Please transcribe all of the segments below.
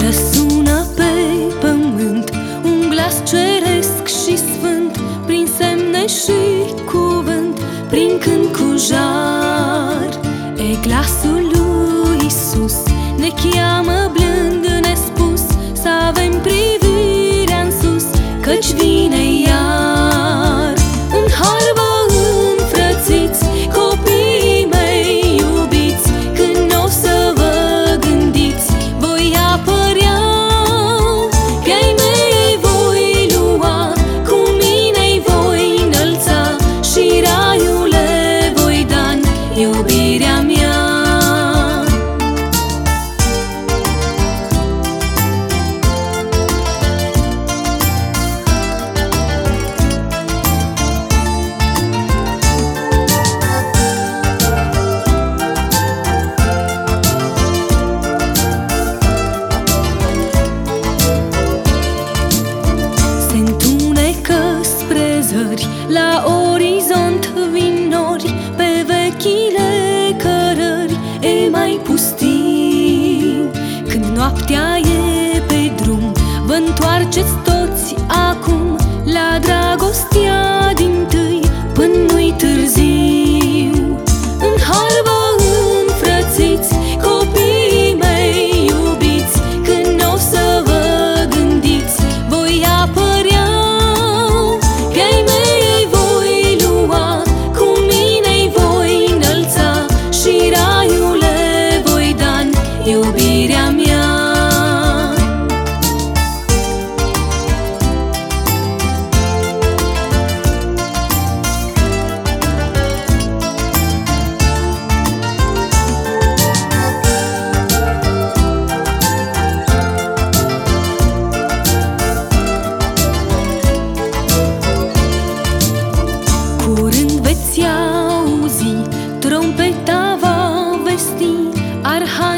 Răsună pe pământ un glas ceresc și sfânt Prin semne și cuvânt, prin cânt cu jar. E glasul не уберя. Хочет сто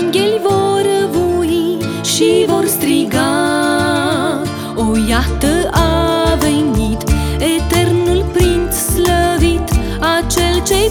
Îngheli vor vui și vor striga O iată a venit eternul prinț slăvit Acel ce-i